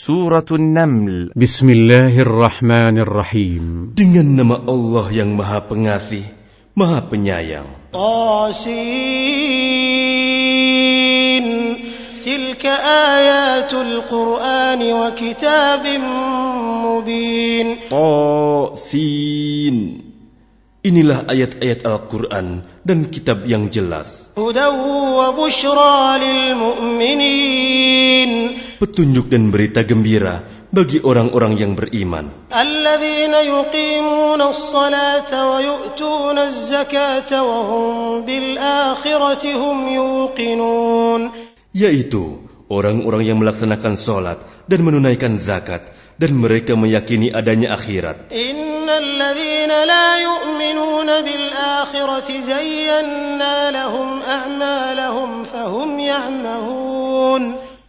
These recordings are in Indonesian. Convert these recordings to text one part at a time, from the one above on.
Suratun Naml بسم الله الرحمن الرحيم Dengan nama Allah yang Maha Pengasih, Maha Penyayang. طاسين تلك آيات القرآن وكتاب مبين Tosin. Inilah ayat-ayat Al-Quran dan kitab yang jelas. هدى وبشرى للمؤمنين petunjuk dan berita gembira bagi orang-orang yang beriman. Yaitu orang-orang yang melaksanakan sholat dan menunaikan zakat dan mereka meyakini adanya akhirat.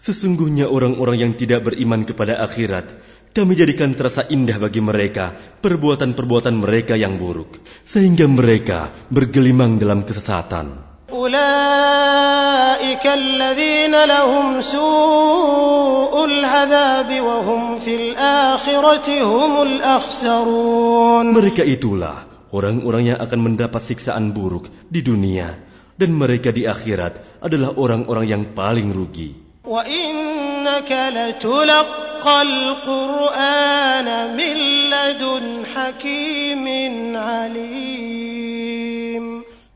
Sesungguhnya orang-orang yang tidak beriman kepada akhirat, kami jadikan terasa indah bagi mereka perbuatan-perbuatan mereka yang buruk, sehingga mereka bergelimang dalam kesesatan. أولئك الذين لهم سوء العذاب وهم في الآخرة هم الأخسرون Mereka itulah orang-orang yang akan mendapat siksaan buruk di dunia, dan mereka di akhirat adalah orang-orang yang paling rugi. وإنك لتلقى القرآن من لدن حكيم عليم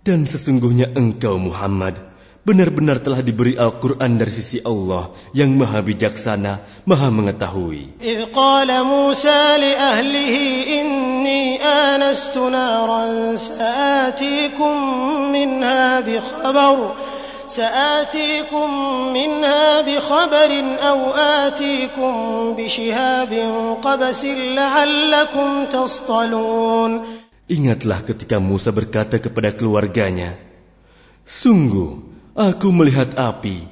Dan sesungguhnya engkau Muhammad benar-benar telah diberi Al-Quran dari sisi Allah yang maha bijaksana, maha mengetahui. إذ قال موسى لأهله إني آنست نارا سآتيكم منها بخبر سآتيكم منها بخبر أو آتيكم بشهاب قبس لعلكم تصطلون Ingatlah ketika Musa berkata kepada keluarganya, Sungguh, aku melihat api.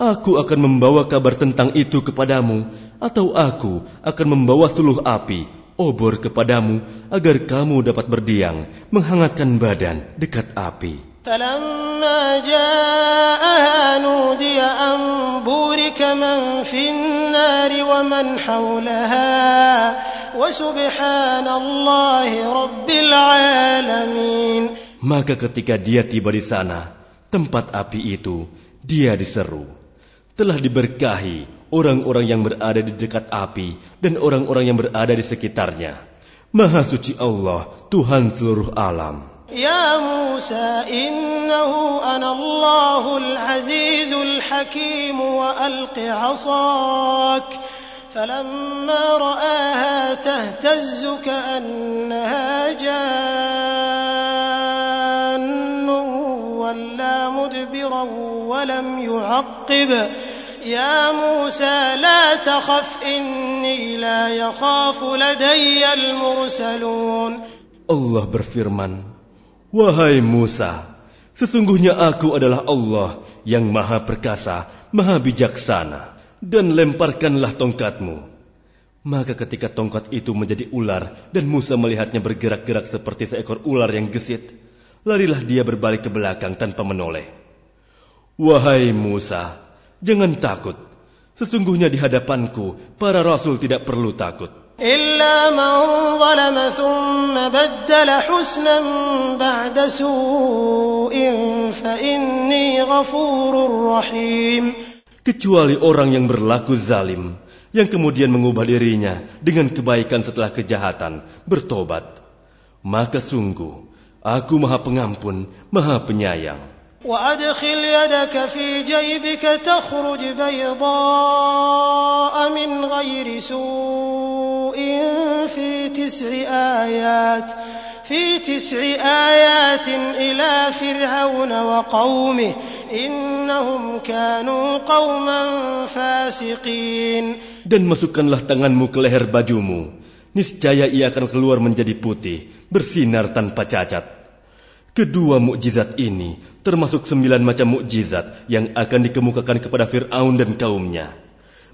Aku akan membawa kabar tentang itu kepadamu, atau aku akan membawa suluh api, obor kepadamu, agar kamu dapat berdiam, menghangatkan badan dekat api. فلما جاءها نودي أن بورك من في النار ومن حولها وسبحان الله رب العالمين Maka ketika dia tiba di sana, tempat api itu, dia diseru. Telah diberkahi orang-orang yang berada di dekat api dan orang-orang yang berada di sekitarnya. Maha suci Allah, Tuhan seluruh alam. يا موسى إنه أنا الله العزيز الحكيم وألق عصاك فلما رآها تهتز كأنها جان ولا مدبرا ولم يعقب يا موسى لا تخف إني لا يخاف لدي المرسلون Allah berfirman, Wahai Musa, sesungguhnya aku adalah Allah yang maha perkasa, maha bijaksana, dan lemparkanlah tongkatmu. Maka ketika tongkat itu menjadi ular dan Musa melihatnya bergerak-gerak seperti seekor ular yang gesit, larilah dia berbalik ke belakang tanpa menoleh. Wahai Musa, jangan takut. Sesungguhnya di hadapanku, para rasul tidak perlu takut. إلا من ظلم ثم بدل حسنا بعد سوء فإني غفور رحيم kecuali orang yang berlaku zalim, yang kemudian mengubah dirinya dengan kebaikan setelah kejahatan, bertobat. Maka sungguh, aku maha pengampun, maha penyayang. وأدخل يدك في جيبك تخرج بيضاء من غير سوء في تسع آيات في تسع آيات إلى فرعون وقومه إنهم كانوا قوما فاسقين Dan masukkanlah tanganmu ke leher bajumu. Niscaya ia akan keluar menjadi putih, bersinar tanpa cacat. Kedua mukjizat ini termasuk sembilan macam mukjizat yang akan dikemukakan kepada Fir'aun dan kaumnya.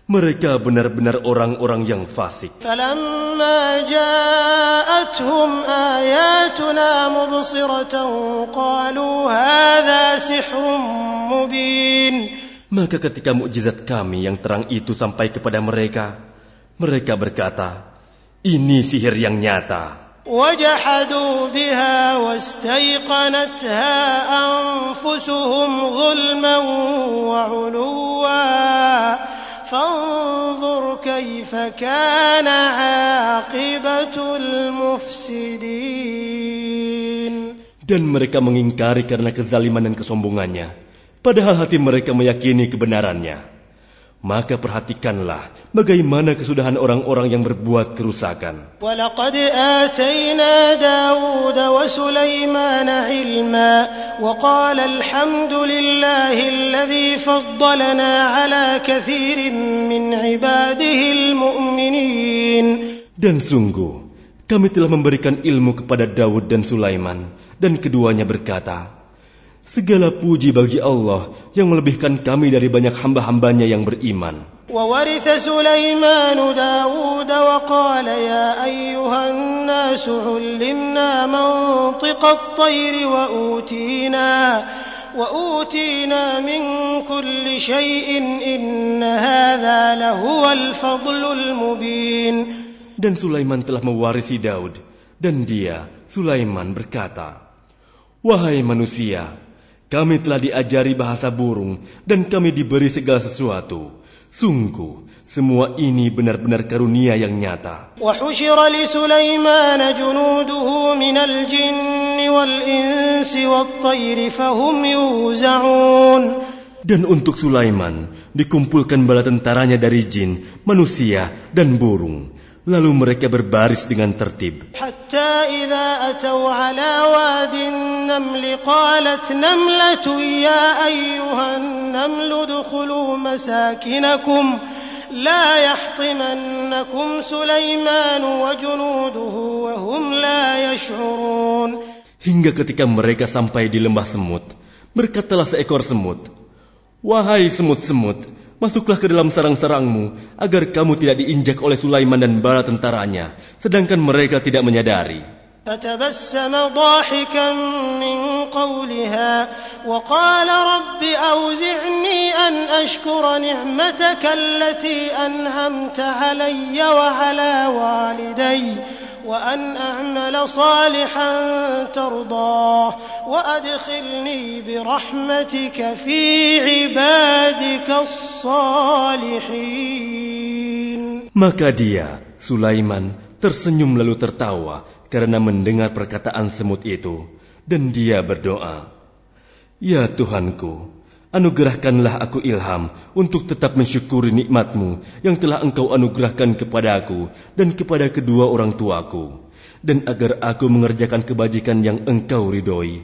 Mereka benar-benar orang-orang yang fasik. فلما جاءتهم آياتنا مبصرة قالوا هذا سحر مبين Maka ketika mukjizat kami yang terang itu sampai kepada mereka, mereka berkata, ini sihir yang nyata. وجحدوا بها واستيقنتها أنفسهم ظلما وعلوا فانظر كيف كان عاقبة المفسدين Dan mereka mengingkari karena kezaliman dan kesombongannya. Padahal hati mereka meyakini kebenarannya. Maka perhatikanlah bagaimana kesudahan orang-orang yang berbuat kerusakan. ولقد آتينا داود وسليمان علما وقال الحمد لله الذي فضلنا على كثير من عباده المؤمنين Dan sungguh, kami telah memberikan ilmu kepada Daud dan Sulaiman, dan keduanya berkata, Segala puji bagi Allah yang melebihkan kami dari banyak hamba-hambanya yang beriman. وورث سليمان داود وقال يا أيها الناس علمنا منطق الطير وأوتينا وأوتينا من كل شيء إن هذا لهو الفضل المبين Dan Sulaiman telah mewarisi Daud, dan dia, Sulaiman berkata, Wahai manusia, kami telah diajari bahasa burung dan kami diberi segala sesuatu. Sungguh, semua ini benar-benar karunia yang nyata. Dan untuk Sulaiman, dikumpulkan bala tentaranya dari jin, manusia, dan burung. Lalu mereka berbaris dengan tertib. Atau. Hingga ketika mereka sampai di lembah semut, berkatalah seekor semut, "Wahai semut-semut, masuklah ke dalam sarang-sarangmu, agar kamu tidak diinjak oleh Sulaiman dan bala tentaranya, sedangkan mereka tidak menyadari. فتبسم ضاحكا من قولها وقال رب أوزعني أن أشكر نعمتك التي أنعمت علي وعلى والدي وأن أعمل صالحا ترضاه وأدخلني برحمتك في عبادك الصالحين. Dia, Sulaiman, tersenyum lalu tertawa karena mendengar perkataan semut itu. Dan dia berdoa, Ya Tuhanku, anugerahkanlah aku ilham untuk tetap mensyukuri nikmatmu yang telah engkau anugerahkan kepadaku dan kepada kedua orang tuaku. Dan agar aku mengerjakan kebajikan yang engkau ridhoi.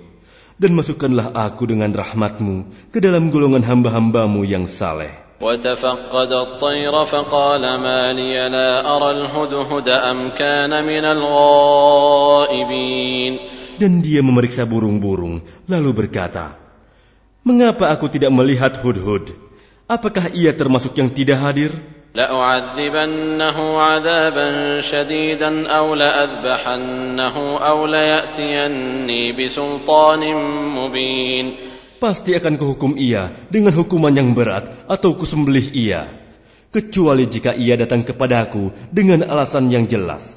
Dan masukkanlah aku dengan rahmatmu ke dalam golongan hamba-hambamu yang saleh. وتفقد الطير فقال ما لي لا أرى الهدهد أم كان من الغائبين Dan dia memeriksa burung-burung, lalu berkata, Mengapa aku tidak melihat hudhud? Apakah ia termasuk yang tidak hadir? لأعذبنه عذابا شديدا أو لأذبحنه أو ليأتيني بسلطان مبين pasti akan kuhukum ia dengan hukuman yang berat atau kusembelih ia. Kecuali jika ia datang kepadaku dengan alasan yang jelas.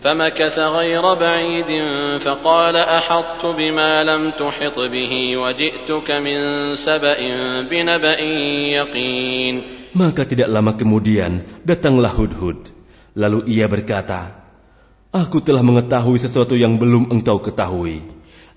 Maka tidak lama kemudian datanglah Hudhud. Lalu ia berkata, Aku telah mengetahui sesuatu yang belum engkau ketahui.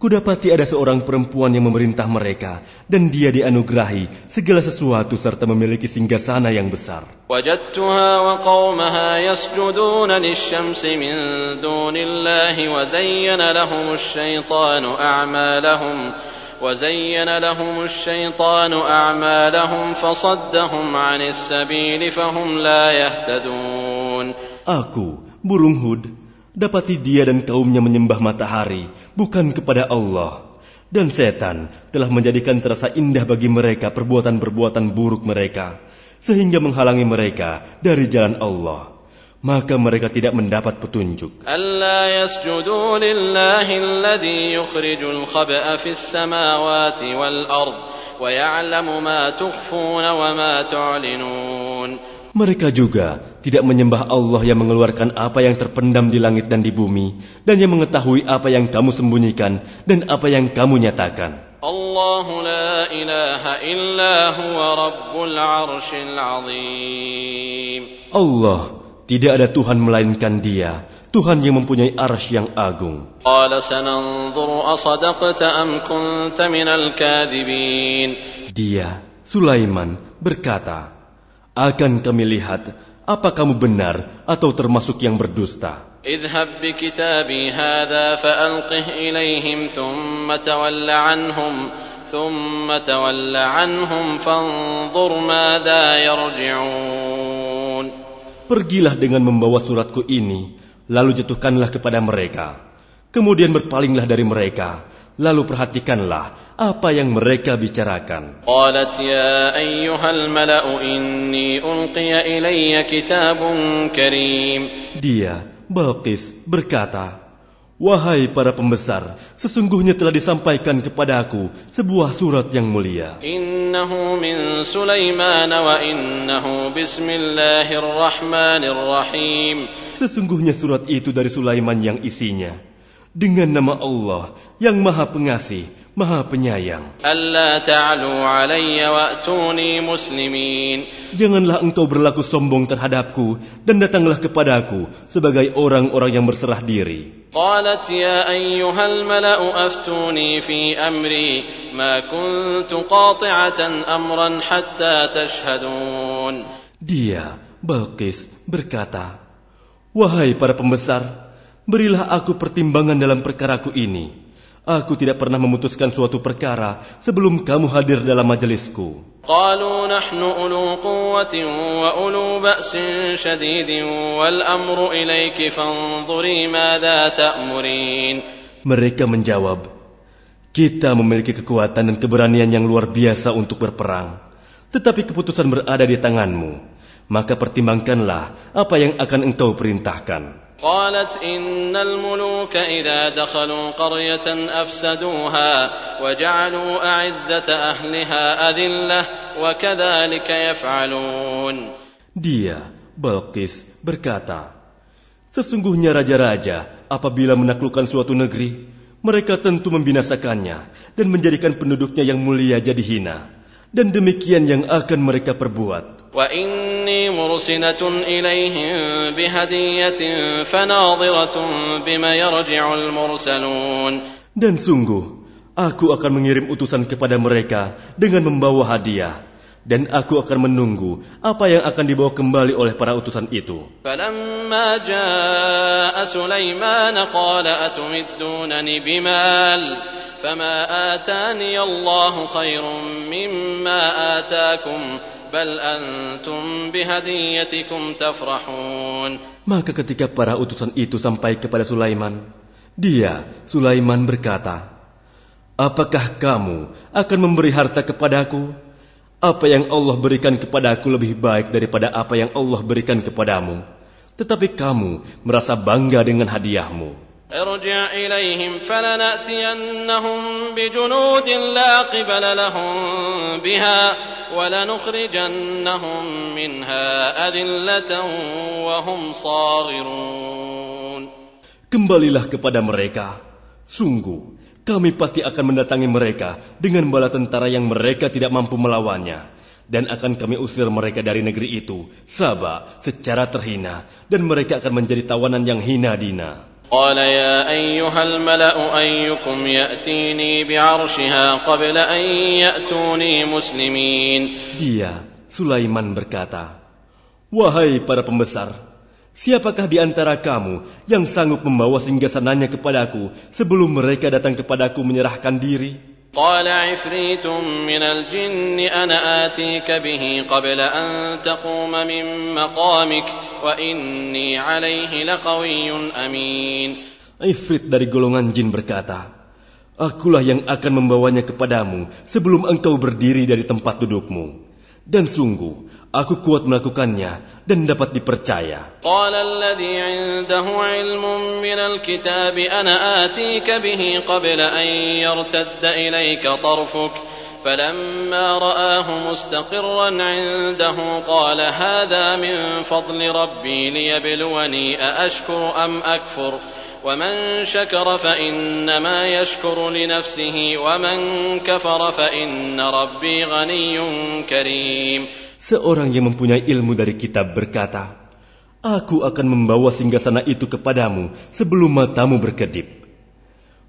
kudapati ada seorang perempuan yang memerintah mereka dan dia dianugerahi segala sesuatu serta memiliki singgasana yang besar. وجدتها وقومها يسجدون للشمس من دون الله وزين لهم الشيطان أعمالهم وزين لهم الشيطان أعمالهم فصدهم عن السبيل فهم لا يهتدون Aku, burung Hud, dapati dia dan kaumnya menyembah matahari, bukan kepada Allah. Dan setan telah menjadikan terasa indah bagi mereka perbuatan-perbuatan buruk mereka, sehingga menghalangi mereka dari jalan Allah. Maka mereka tidak mendapat petunjuk. Mereka juga tidak menyembah Allah yang mengeluarkan apa yang terpendam di langit dan di bumi dan yang mengetahui apa yang kamu sembunyikan dan apa yang kamu nyatakan. Allah tidak ada Tuhan melainkan dia, Tuhan yang mempunyai arsy yang agung. Dia, Sulaiman, berkata, Akan kami lihat, apa kamu benar atau termasuk yang berdusta. اذهب بكتابي هذا فألقه إليهم ثم تول عنهم ثم تول عنهم فانظر ماذا يرجعون Pergilah dengan membawa suratku ini, lalu jatuhkanlah kepada mereka. Kemudian berpalinglah dari mereka, Lalu perhatikanlah apa yang mereka bicarakan. Dia, Balkis, berkata, Wahai para pembesar, sesungguhnya telah disampaikan kepada aku sebuah surat yang mulia. Sesungguhnya surat itu dari Sulaiman yang isinya Dengan nama Allah yang maha pengasih, maha penyayang. ألا تعلوا علي وأتوني مسلمين Janganlah engkau berlaku sombong terhadapku dan datanglah kepadaku sebagai orang-orang yang berserah diri. قالت يا أيها الملأ أفتوني في أمري ما كنت قاطعة أمرا حتى تشهدون Dia, Balkis, berkata, Wahai para pembesar, berilah aku pertimbangan dalam perkaraku ini. Aku tidak pernah memutuskan suatu perkara sebelum kamu hadir dalam majelisku. قالوا نحن أولو قوة وأولو بأس شديد والأمر إليك فانظري ماذا تأمرين Mereka menjawab, Kita memiliki kekuatan dan keberanian yang luar biasa untuk berperang. Tetapi keputusan berada di tanganmu. Maka pertimbangkanlah apa yang akan engkau perintahkan. قالت إن الملوك إذا دخلوا قرية أفسدوها وجعلوا أعزة أهلها أذلة وكذلك يفعلون Dia, Balkis, berkata, Sesungguhnya raja-raja apabila menaklukkan suatu negeri, mereka tentu membinasakannya dan menjadikan penduduknya yang mulia jadi hina. Dan demikian yang akan mereka perbuat. وإني مرسلة إليهم بهدية فناظرة بما يرجع المرسلون Dan sungguh, aku akan mengirim utusan kepada mereka dengan membawa hadiah. Dan aku akan menunggu apa yang akan dibawa kembali oleh para utusan itu. فلما جاء سليمان قال أتمدونني بمال فما آتاني الله خير مما آتاكم بل أنتم بهديتكم تفرحون Maka ketika para utusan itu sampai kepada Sulaiman, dia, Sulaiman berkata, Apakah kamu akan memberi harta kepadaku? Apa yang Allah berikan kepadaku lebih baik daripada apa yang Allah berikan kepadamu. Tetapi kamu merasa bangga dengan hadiahmu. ارجع إليهم فلنأتينهم بجنود لا قبل لهم بها ولنخرجنهم منها أذلة وهم صاغرون Kembalilah kepada mereka. Sungguh, kami pasti akan mendatangi mereka dengan bala tentara yang mereka tidak mampu melawannya. Dan akan kami usir mereka dari negeri itu, Sabah, secara terhina. Dan mereka akan menjadi tawanan yang hina dina. قال يا أيها الملأ أيكم يأتيني بعرشها قبل أن يأتوني مسلمين Dia, Sulaiman berkata, Wahai para pembesar, siapakah di antara kamu yang sanggup membawa singgasananya kepadaku sebelum mereka datang kepadaku menyerahkan diri? قال عفريت من الجن أنا آتيك به قبل أن تقوم من مقامك وإني عليه لقوي أمين Ifrit dari golongan jin berkata, Akulah yang akan membawanya kepadamu sebelum engkau berdiri dari tempat dudukmu. Dan sungguh, aku kuat melakukannya dan dapat dipercaya. فلما رآه مستقرا عنده قال هذا من فضل ربي ليبلوني أأشكر أم أكفر ومن شكر فإنما يشكر لنفسه ومن كفر فإن ربي غني كريم Seorang yang mempunyai ilmu dari kitab berkata, Aku akan membawa singgasana itu kepadamu sebelum matamu berkedip.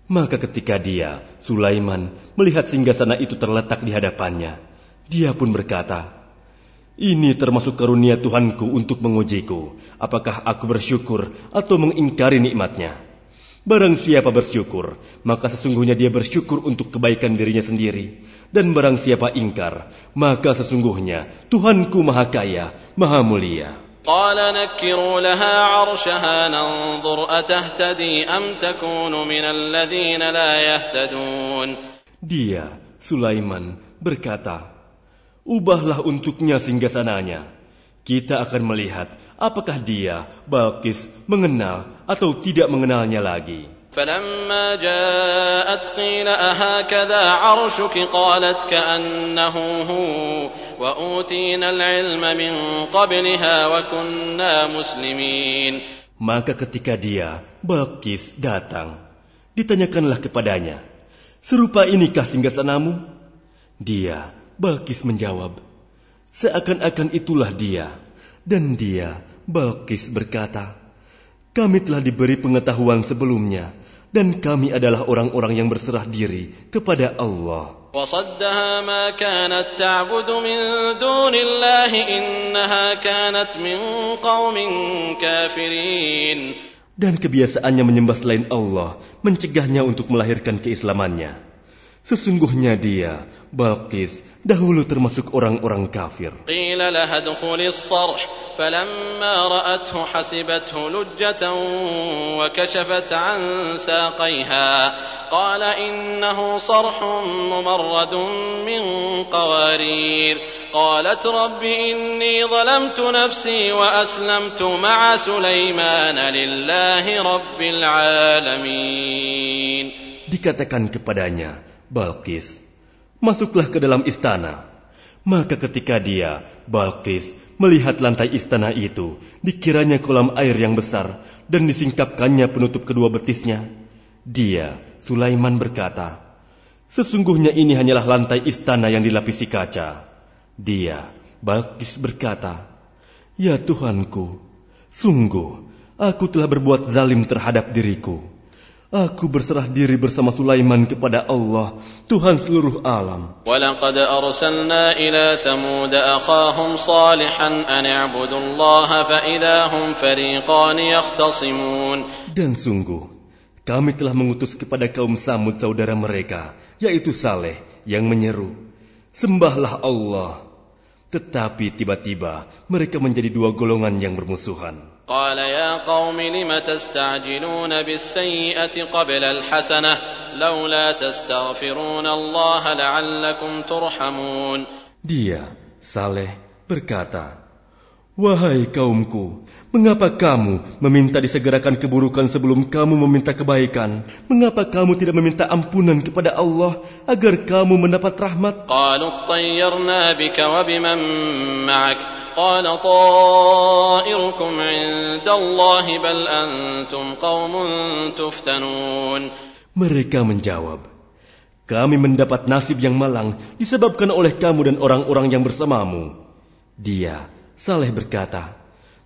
Maka ketika dia, Sulaiman, melihat singgasana itu terletak di hadapannya, dia pun berkata, Ini termasuk karunia Tuhanku untuk mengujiku, apakah aku bersyukur atau mengingkari nikmatnya. Barang siapa bersyukur, maka sesungguhnya dia bersyukur untuk kebaikan dirinya sendiri. Dan barang siapa ingkar, maka sesungguhnya Tuhanku Maha Kaya, Maha Mulia. قال نكروا لها عرشها ننظر أتهتدي أم تكون من الذين لا يهتدون Dia, Sulaiman, berkata, Ubahlah untuknya singgasananya. Kita akan melihat apakah dia, Balkis, mengenal atau tidak mengenalnya lagi. فلما جاءت قيل أهكذا عرشك قالت كأنه هو وأوتينا العلم من قبلها وكنا مسلمين Maka ketika dia, Balkis, datang, ditanyakanlah kepadanya, Serupa inikah singgasanamu? Dia, Balkis menjawab, Seakan-akan itulah dia. Dan dia, Balkis berkata, kami telah diberi pengetahuan sebelumnya dan kami adalah orang-orang yang berserah diri kepada Allah. Dan kebiasaannya menyembah selain Allah mencegahnya untuk melahirkan keislamannya. Sesungguhnya dia Balkis, dahulu termasuk orang-orang kafir. قيل لها ادخل الصرح فلما رأته حسبته لجة وكشفت عن ساقيها قال إنه صرح ممرد من قوارير قالت رب إني ظلمت نفسي وأسلمت مع سليمان لله رب العالمين Dikatakan kepadanya, Balkis, masuklah ke dalam istana. Maka ketika dia, Balkis, melihat lantai istana itu, dikiranya kolam air yang besar dan disingkapkannya penutup kedua betisnya. Dia, Sulaiman berkata, Sesungguhnya ini hanyalah lantai istana yang dilapisi kaca. Dia, Balkis berkata, Ya Tuhanku, sungguh aku telah berbuat zalim terhadap diriku. Aku berserah diri bersama Sulaiman kepada Allah, Tuhan seluruh alam. ولقد أرسلنا إلى ثمود أخاهم صالحا أن اعبدوا الله فإذا هم فريقان يختصمون Dan sungguh, kami telah mengutus kepada kaum Samud saudara mereka, yaitu Saleh, yang menyeru, Sembahlah Allah. Tetapi tiba-tiba mereka menjadi dua golongan yang bermusuhan. قال يا قوم لم تستعجلون بالسيئة قبل الحسنة لولا تستغفرون الله لعلكم ترحمون. Dia, Saleh, berkata, Wahai kaumku, Mengapa kamu meminta disegerakan keburukan sebelum kamu meminta kebaikan? Mengapa kamu tidak meminta ampunan kepada Allah agar kamu mendapat rahmat? Mereka menjawab, kami mendapat nasib yang malang disebabkan oleh kamu dan orang-orang yang bersamamu. Dia, Saleh berkata,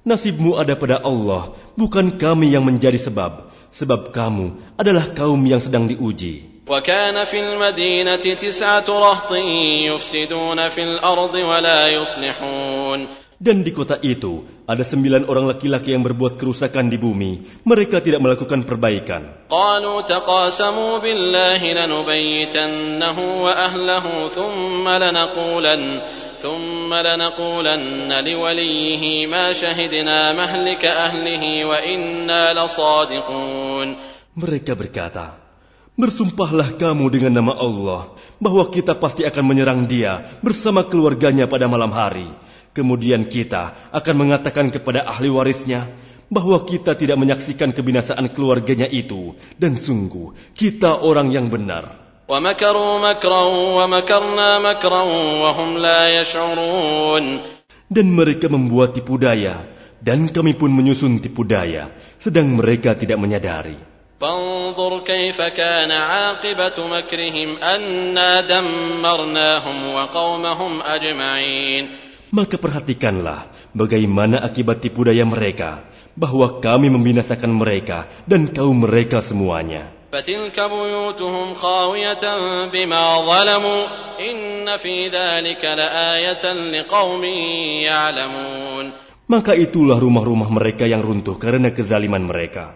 Nasibmu ada pada Allah, bukan kami yang menjadi sebab, sebab kamu adalah kaum yang sedang diuji. وكان في المدينة تسعة رهط يفسدون في الأرض ولا يصلحون Dan di kota itu ada sembilan orang laki-laki yang berbuat kerusakan di bumi. Mereka tidak melakukan perbaikan. قالوا تقاسموا بالله لنبيتنه وأهله ثم لنقولن ثم لنقولن لوليه ما شهدنا مهلك أهله وإنا لصادقون Mereka berkata, Bersumpahlah kamu dengan nama Allah bahwa kita pasti akan menyerang dia bersama keluarganya pada malam hari. Kemudian kita akan mengatakan kepada ahli warisnya bahwa kita tidak menyaksikan kebinasaan keluarganya itu. Dan sungguh, kita orang yang benar. ومكروا مكرا ومكرنا مكرا وهم لا يشعرون Dan mereka membuat tipu daya, dan kami pun menyusun tipu daya, sedang mereka tidak menyadari. فانظر كيف كان عاقبة مكرهم أنا دمرناهم وقومهم أجمعين Maka perhatikanlah bagaimana akibat tipu daya mereka, bahwa kami membinasakan mereka dan kaum mereka semuanya. فتلك بيوتهم خاوية بما ظلموا إن في ذلك لآية لقوم يعلمون Maka itulah rumah-rumah mereka yang runtuh karena kezaliman mereka.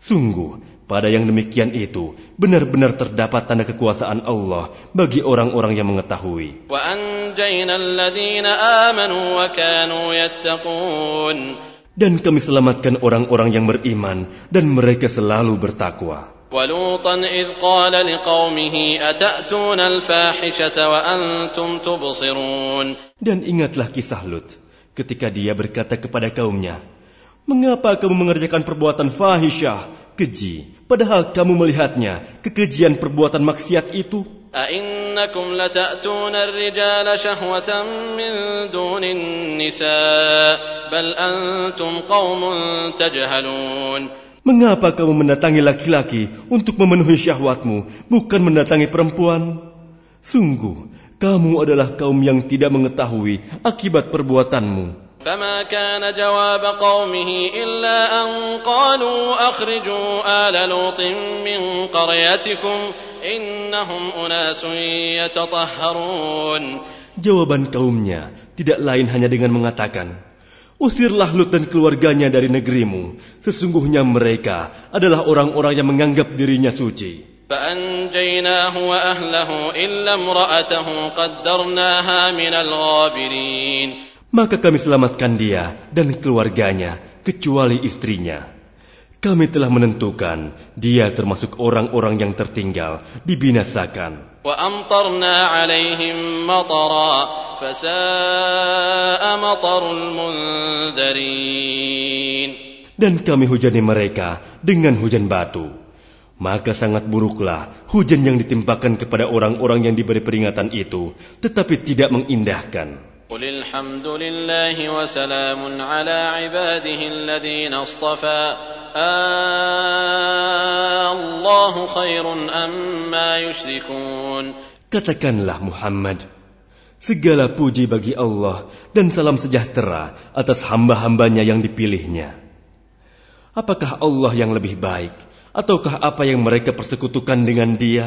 Sungguh, pada yang demikian itu benar-benar terdapat tanda kekuasaan Allah bagi orang-orang yang mengetahui. وأنجينا الذين آمنوا وكانوا يتقون Dan kami selamatkan orang-orang yang beriman dan mereka selalu bertakwa. ولوطا إذ قال لقومه أتأتون الفاحشة وأنتم تبصرون Dan ingatlah kisah Lut ketika dia berkata kepada kaumnya, Mengapa kamu mengerjakan perbuatan fahisyah, keji, padahal kamu melihatnya, kekejian perbuatan maksiat itu? أئنكم لتأتون الرجال شهوة من دون النساء بل أنتم قوم تجهلون Mengapa kamu mendatangi laki-laki untuk memenuhi syahwatmu, bukan mendatangi perempuan? Sungguh, kamu adalah kaum yang tidak mengetahui akibat perbuatanmu. فما كان جواب قومه إلا أن قالوا أخرجوا آل لوط من قريتكم إنهم أناس يتطهرون Jawaban kaumnya tidak lain hanya dengan mengatakan, Usirlah Lut dan keluarganya dari negerimu. Sesungguhnya mereka adalah orang-orang yang menganggap dirinya suci. فأنجيناه وأهله إلا امرأته قدرناها من الغابرين Maka kami selamatkan dia dan keluarganya, kecuali istrinya. Kami telah menentukan dia termasuk orang-orang yang tertinggal, dibinasakan. وأمطرنا عليهم مطرا فساء مطر المنذرين Dan kami hujani mereka dengan hujan batu. Maka sangat buruklah hujan yang ditimpakan kepada orang-orang yang diberi peringatan itu, tetapi tidak mengindahkan. قل الحمد لله وسلام على عباده الذين اصطفى آه الله خير أما يشركون Katakanlah Muhammad, segala puji bagi Allah dan salam sejahtera atas hamba-hambanya yang dipilihnya. Apakah Allah yang lebih baik, ataukah apa yang mereka persekutukan dengan dia?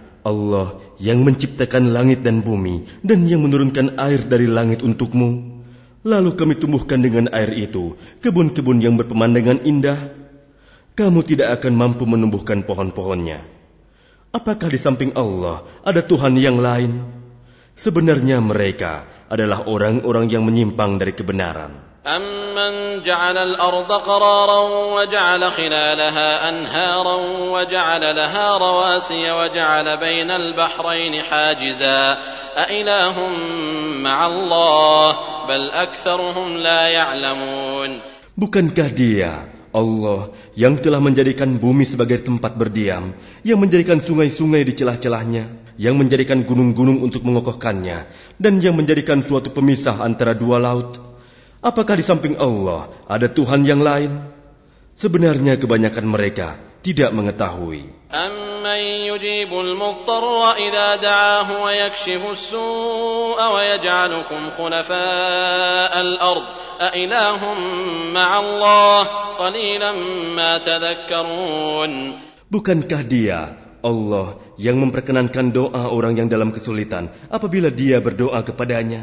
Allah, yang menciptakan langit dan bumi dan yang menurunkan air dari langit untukmu? Lalu kami tumbuhkan dengan air itu kebun-kebun yang berpemandangan indah. Kamu tidak akan mampu menumbuhkan pohon-pohonnya. Apakah di samping Allah ada Tuhan yang lain? Sebenarnya mereka adalah orang-orang yang menyimpang dari kebenaran. أمن جعل الأرض قرارا وجعل خلالها أنهارا وجعل لها رواسي وجعل بين البحرين حاجزا أإله مع الله بل أكثرهم لا يعلمون Bukankah dia, Allah, yang telah menjadikan bumi sebagai tempat berdiam, yang menjadikan sungai-sungai di celah-celahnya, yang menjadikan gunung-gunung untuk mengokohkannya, dan yang menjadikan suatu pemisah antara dua laut? Apakah di samping Allah ada Tuhan yang lain? Sebenarnya kebanyakan mereka tidak mengetahui. أمن يجيب المضطر إذا دعاه ويكشف السوء ويجعلكم خلفاء الأرض أإله مع الله قليلا ما تذكرون Bukankah dia, Allah, yang memperkenankan doa orang yang dalam kesulitan apabila dia berdoa kepadanya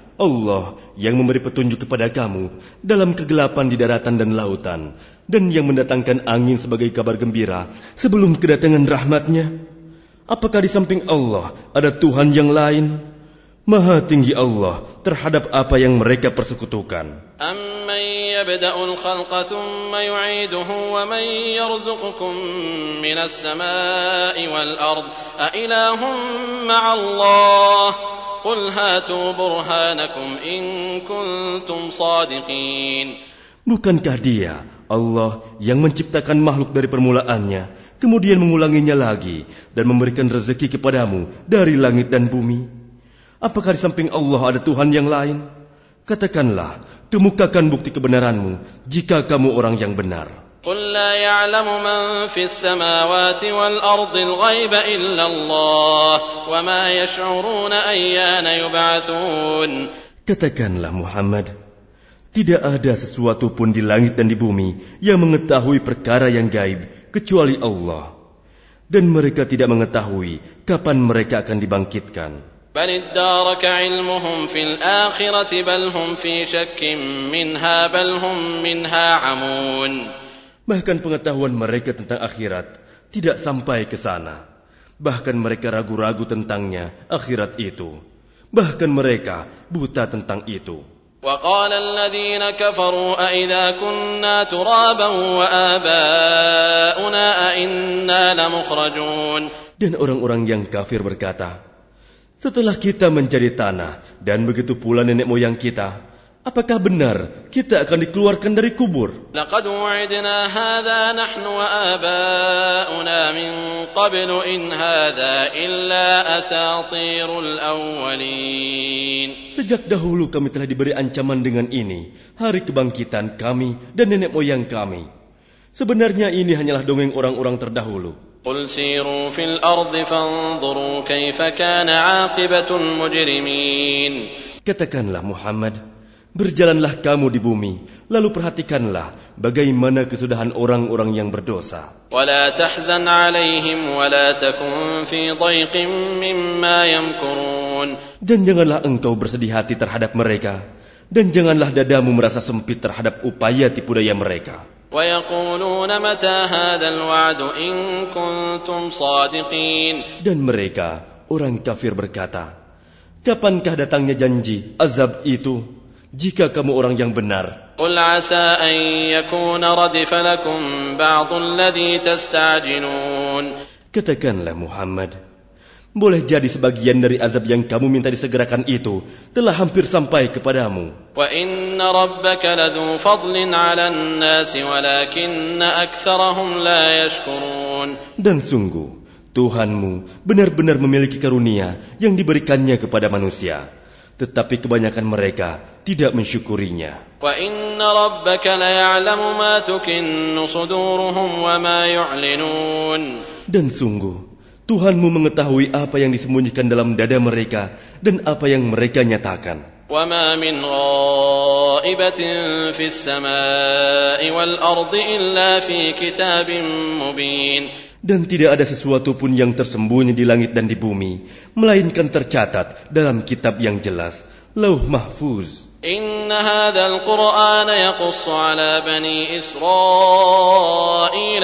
Allah, yang memberi petunjuk kepada kamu dalam kegelapan di daratan dan lautan, dan yang mendatangkan angin sebagai kabar gembira sebelum kedatangan rahmatnya? Apakah di samping Allah ada Tuhan yang lain? Maha tinggi Allah terhadap apa yang mereka persekutukan. أمن يبدأ الخلق ثم يعيده ومن يرزقكم من السماء والأرض أإله مع الله قل هاتوا برهانكم إن كنتم صادقين Bukankah dia, Allah, yang menciptakan makhluk dari permulaannya, kemudian mengulanginya lagi, dan memberikan rezeki kepadamu dari langit dan bumi? Apakah di samping Allah ada Tuhan yang lain? Katakanlah, kemukakan bukti kebenaranmu jika kamu orang yang benar. قل لا يعلم من في السماوات والأرض الغيب إلا الله وما يشعرون أيان يبعثون Katakanlah Muhammad, tidak ada sesuatu pun di langit dan di bumi yang mengetahui perkara yang gaib kecuali Allah. Dan mereka tidak mengetahui kapan mereka akan dibangkitkan. بل ادارك علمهم في الآخرة بل هم في شك منها بل هم منها عمون Bahkan pengetahuan mereka tentang akhirat tidak sampai ke sana. Bahkan mereka ragu-ragu tentangnya akhirat itu. Bahkan mereka buta tentang itu. وقال الذين كفروا أئذا كنا ترابا وآباؤنا أئنا لمخرجون Dan orang-orang yang kafir berkata, setelah kita menjadi tanah dan begitu pula nenek moyang kita, apakah benar kita akan dikeluarkan dari kubur? Sejak dahulu kami telah diberi ancaman dengan ini, hari kebangkitan kami dan nenek moyang kami. Sebenarnya ini hanyalah dongeng orang-orang terdahulu. قل سيروا في الأرض فانظروا كيف كان عاقبة المجرمين Katakanlah Muhammad, berjalanlah kamu di bumi, lalu perhatikanlah bagaimana kesudahan orang-orang yang berdosa. ولا تحزن عليهم ولا تكن في ضيق مما يمكرون Dan janganlah engkau bersedih hati terhadap mereka, dan janganlah dadamu merasa sempit terhadap upaya tipu daya mereka. Dan mereka, orang kafir berkata, Kapankah datangnya janji, azab itu, jika kamu orang yang benar? Katakanlah Muhammad, boleh jadi sebagian dari azab yang kamu minta disegerakan itu telah hampir sampai kepadamu. Dan sungguh, Tuhanmu benar-benar memiliki karunia yang diberikannya kepada manusia. Tetapi kebanyakan mereka tidak mensyukurinya. Dan sungguh, Tuhanmu mengetahui apa yang disembunyikan dalam dada mereka dan apa yang mereka nyatakan. وما من غائبة في السماء والأرض إلا في كتاب مبين Dan tidak ada sesuatu pun yang tersembunyi di langit dan di bumi, melainkan tercatat dalam kitab yang jelas, Lauh Mahfuz. إن هذا القرآن يقص على بني إسرائيل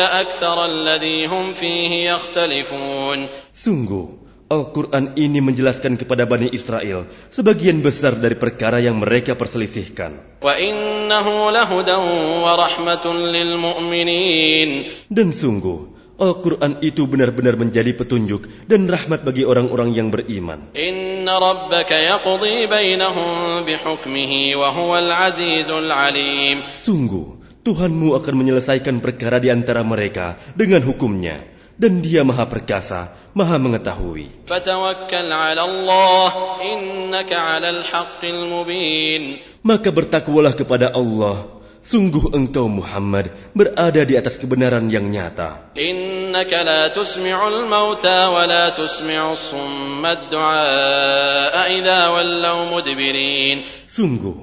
أكثر الذي هم فيه يختلفون Sungguh, Al-Quran ini menjelaskan kepada Bani Israel sebagian besar dari perkara yang mereka perselisihkan. وإنه لهدى ورحمة للمؤمنين Dan sungguh, Al-Quran itu benar-benar menjadi petunjuk dan rahmat bagi orang-orang yang beriman. Sungguh, Tuhanmu akan menyelesaikan perkara di antara mereka dengan hukumnya. Dan dia maha perkasa, maha mengetahui. Maka bertakwalah kepada Allah, Sungguh engkau Muhammad berada di atas kebenaran yang nyata. Innaka la tusmi'ul mauta wa la tusmi'us summad du'a idza wallaw mudbirin. Sungguh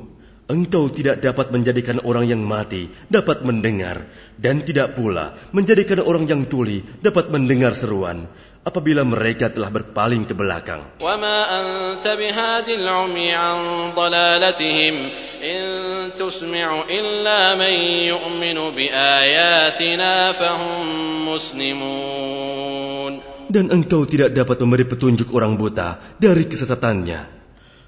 engkau tidak dapat menjadikan orang yang mati dapat mendengar dan tidak pula menjadikan orang yang tuli dapat mendengar seruan apabila mereka telah berpaling ke belakang. Dan engkau tidak dapat memberi petunjuk orang buta dari kesesatannya.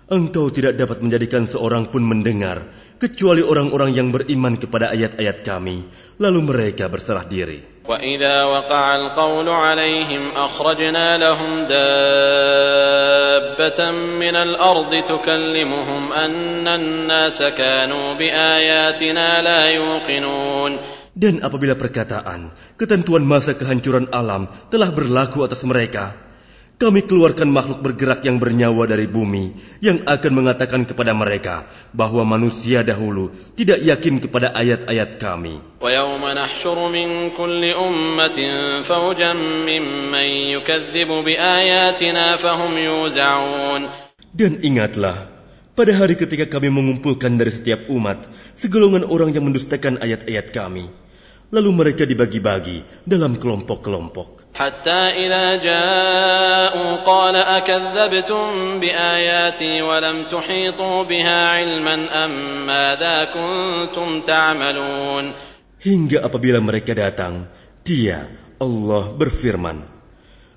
Engkau tidak dapat menjadikan seorang pun mendengar, kecuali orang-orang yang beriman kepada ayat-ayat kami, lalu mereka berserah diri. وإذا وقع القول عليهم أخرجنا لهم دابة من الأرض تكلمهم أن الناس كانوا بآياتنا لا يوقنون Dan apabila perkataan, ketentuan masa kehancuran alam telah berlaku atas mereka, Kami keluarkan makhluk bergerak yang bernyawa dari bumi, yang akan mengatakan kepada mereka bahwa manusia dahulu tidak yakin kepada ayat-ayat kami. Dan ingatlah, pada hari ketika kami mengumpulkan dari setiap umat segolongan orang yang mendustakan ayat-ayat kami. Lalu mereka dibagi-bagi dalam kelompok-kelompok. Hingga apabila mereka datang, dia Allah berfirman,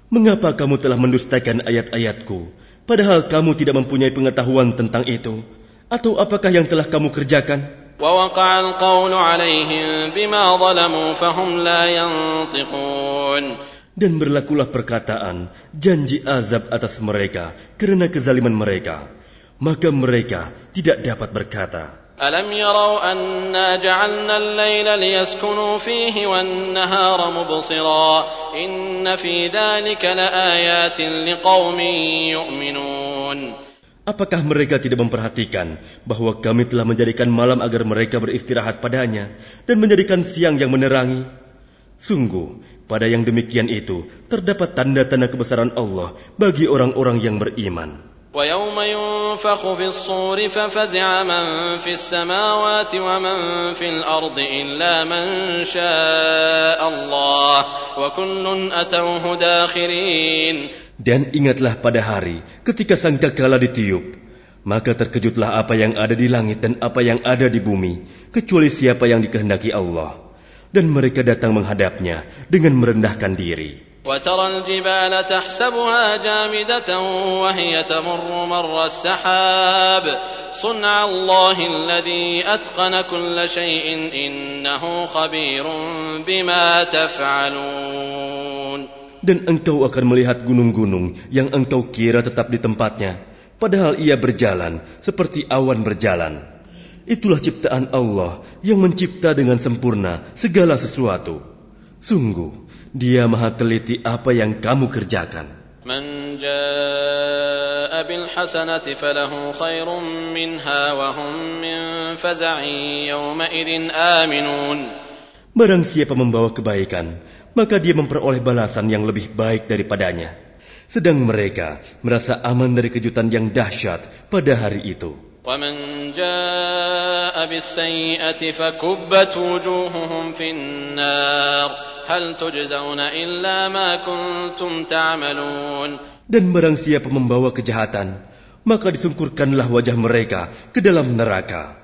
"Mengapa kamu telah mendustakan ayat-ayatku padahal kamu tidak mempunyai pengetahuan tentang itu? Atau apakah yang telah kamu kerjakan?" ووقع القول عليهم بما ظلموا فهم لا ينطقون. Dan berlakulah perkataan, janji azab atas mereka karena kezaliman mereka. Maka mereka tidak dapat berkata, ألم يروا أنا جعلنا الليل ليسكنوا فيه والنهار مبصرا إن في ذلك لآيات لقوم يؤمنون Apakah mereka tidak memperhatikan bahwa kami telah menjadikan malam agar mereka beristirahat padanya dan menjadikan siang yang menerangi? Sungguh, pada yang demikian itu terdapat tanda-tanda kebesaran Allah bagi orang-orang yang beriman. ويوم ينفخ في الصور ففزع من في السماوات ومن في الأرض إلا من شاء الله وكل أتوه داخرين Dan ingatlah pada hari ketika sangkakala ditiup, maka terkejutlah apa yang ada di langit dan apa yang ada di bumi, kecuali siapa yang dikehendaki Allah. Dan mereka datang menghadapnya dengan merendahkan diri. وترى الجبال تحسبها جامدة وهي تمر مر السحاب صنع الله الذي أتقن كل شيء إنه خبير بما تفعلون Dan engkau akan melihat gunung-gunung yang engkau kira tetap di tempatnya, padahal ia berjalan seperti awan berjalan. Itulah ciptaan Allah yang mencipta dengan sempurna segala sesuatu. Sungguh, Dia Maha teliti apa yang kamu kerjakan. من جاء بالحسنة فله خير منها وهم من فزع يومئذ آمنون Barang siapa membawa kebaikan, maka dia memperoleh balasan yang lebih baik daripadanya. Sedang mereka merasa aman dari kejutan yang dahsyat pada hari itu. ومن جاء بالسيئة فكبت وجوههم في النار هل تجزون إلا ما كنتم تعملون Dan barang siapa membawa kejahatan, maka disungkurkanlah wajah mereka ke dalam neraka.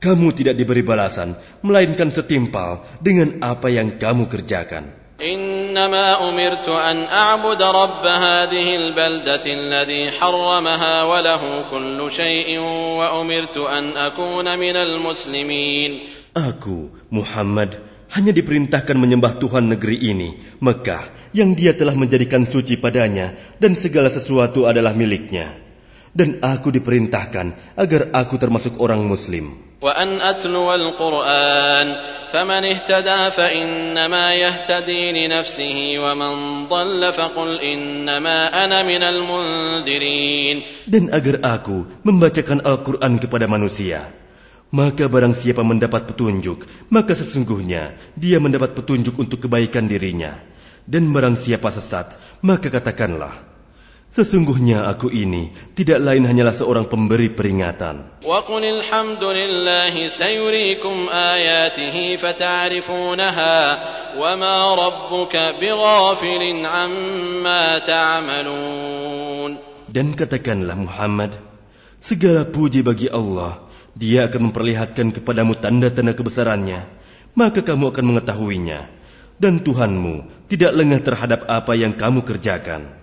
Kamu tidak diberi balasan, melainkan setimpal dengan apa yang kamu kerjakan. إنما أمرت أن أعبد رب هذه البلدة الذي حرمها وله كل شيء وأمرت أن أكون من المسلمين Aku, Muhammad, hanya diperintahkan menyembah Tuhan negeri ini, Mekah, yang dia telah menjadikan suci padanya dan segala sesuatu adalah miliknya. Dan aku diperintahkan agar aku termasuk orang muslim. وأن أتلو القرآن فمن اهتدى فإنما يهتدي لنفسه ومن ضل فقل إنما أنا من المنذرين Dan agar aku membacakan Al-Quran kepada manusia. Maka barang siapa mendapat petunjuk, maka sesungguhnya dia mendapat petunjuk untuk kebaikan dirinya. Dan barang siapa sesat, maka katakanlah, Sesungguhnya aku ini tidak lain hanyalah seorang pemberi peringatan. Dan katakanlah Muhammad, segala puji bagi Allah, dia akan memperlihatkan kepadamu tanda-tanda kebesarannya, maka kamu akan mengetahuinya. Dan Tuhanmu tidak lengah terhadap apa yang kamu kerjakan.